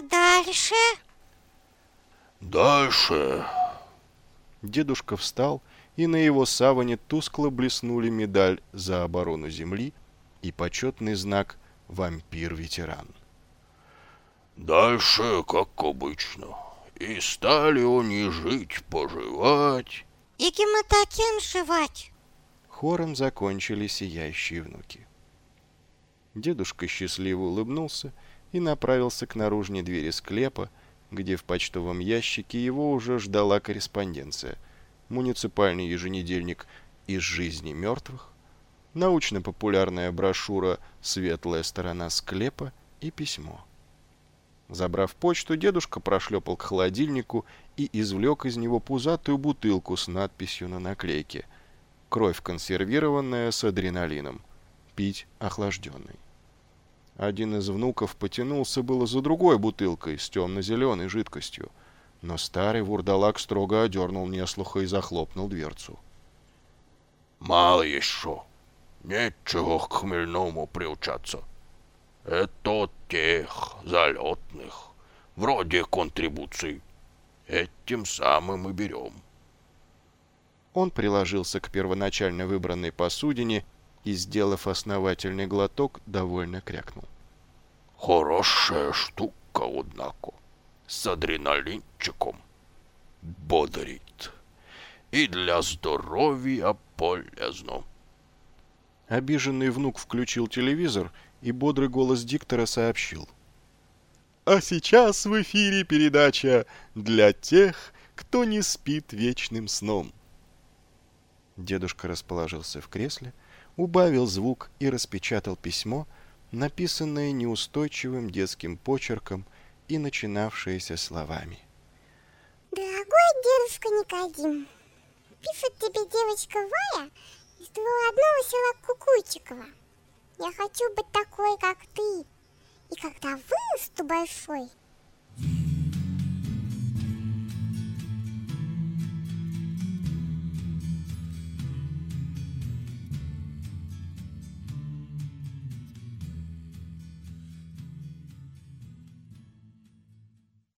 А дальше? Дальше Дедушка встал, и на его саване тускло блеснули медаль за оборону земли и почетный знак «Вампир-ветеран». Дальше, как обычно. И стали они жить, поживать. И Гематокен жевать. Хором закончили сияющие внуки. Дедушка счастливо улыбнулся и направился к наружной двери склепа, где в почтовом ящике его уже ждала корреспонденция. Муниципальный еженедельник «Из жизни мертвых», научно-популярная брошюра «Светлая сторона склепа» и письмо. Забрав почту, дедушка прошлепал к холодильнику и извлек из него пузатую бутылку с надписью на наклейке «Кровь консервированная с адреналином. Пить охлажденный». Один из внуков потянулся было за другой бутылкой с темно-зеленой жидкостью, но старый вурдалак строго одернул неслуха и захлопнул дверцу. Мало еще. Нечего к хмельному приучаться. Это тех залетных, вроде контрибуций. Этим самым и берем. Он приложился к первоначально выбранной посудине и, сделав основательный глоток, довольно крякнул. Хорошая штука, однако. С адреналинчиком. Бодрит. И для здоровья полезно. Обиженный внук включил телевизор, и бодрый голос диктора сообщил. А сейчас в эфире передача для тех, кто не спит вечным сном. Дедушка расположился в кресле, убавил звук и распечатал письмо, написанное неустойчивым детским почерком и начинавшееся словами. Дорогой дедушка Никодим, пишет тебе девочка Валя из твоего родного села Кукуйчикова. Я хочу быть такой, как ты. И когда вырасту большой,